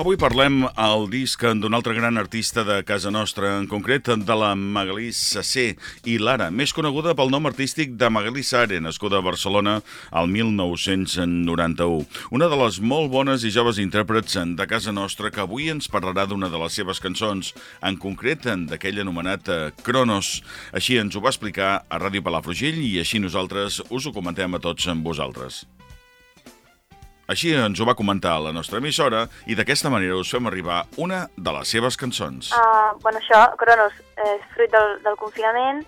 Avui parlem al disc d'un altre gran artista de casa nostra, en concret de la Magalí Sassé i Lara, més coneguda pel nom artístic de Magalí Sare, nascuda a Barcelona al 1991. Una de les molt bones i joves intèrprets de casa nostra que avui ens parlarà d'una de les seves cançons, en concret d'aquell anomenat Cronos. Així ens ho va explicar a Ràdio Palafrugell i així nosaltres us ho comentem a tots amb vosaltres. Així ens ho va comentar la nostra emissora i d'aquesta manera us fem arribar una de les seves cançons. Uh, bueno, això, Cronos, és fruit del, del confinament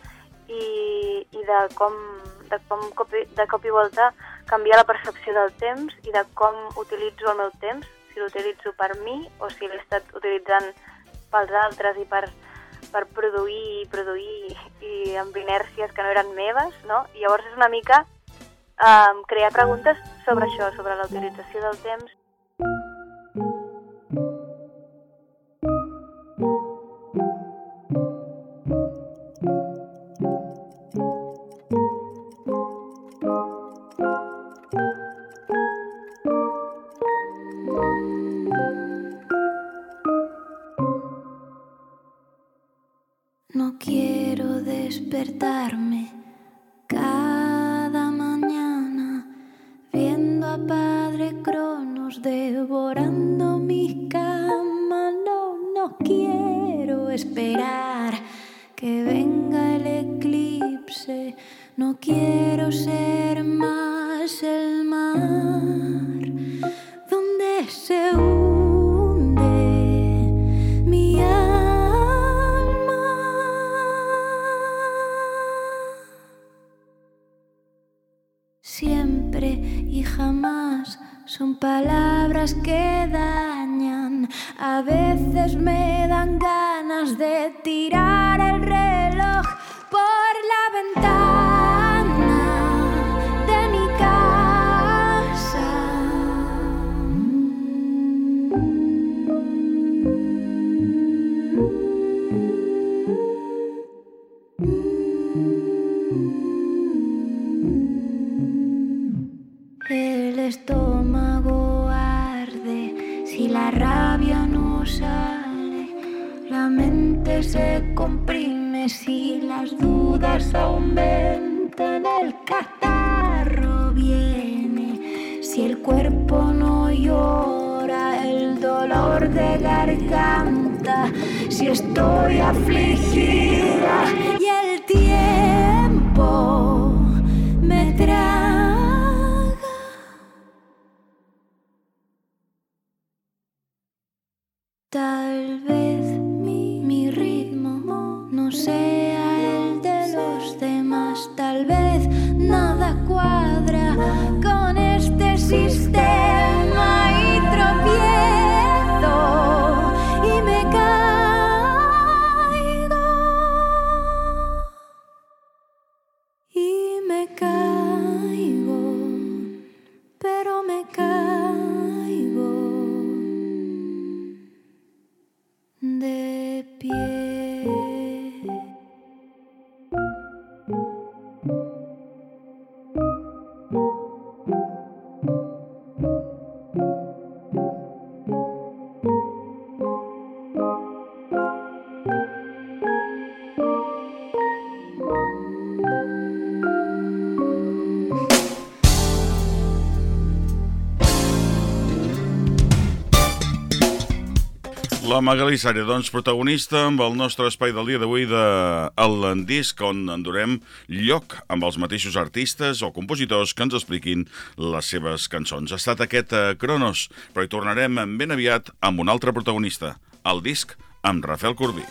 i, i de com, de com cop, de cop i volta canviar la percepció del temps i de com utilitzo el meu temps, si l'utilitzo per mi o si l'he estat utilitzant pels altres i per, per produir i produir i amb inèrcies que no eren meves, no? I llavors és una mica um, crear preguntes sobre això, sobre la utilització del temps. No quiero despertarme devorando mi cama. No, no quiero esperar que venga el eclipse. No quiero ser Siempre y jamás son palabras que dañan. A veces me dan ganas de tirar el reloj por la ventana se comprime si las dudas aumentan, el catarro viene. Si el cuerpo no llora, el dolor de garganta, si estoy afligida y el tiempo me trae. Tal vez La Magalí Sària, doncs, protagonista amb el nostre espai del dia d'avui de El Disc, on en durem lloc amb els mateixos artistes o compositors que ens expliquin les seves cançons. Ha estat aquest eh, Cronos, però hi tornarem ben aviat amb un altre protagonista, el disc amb Rafael Corbí.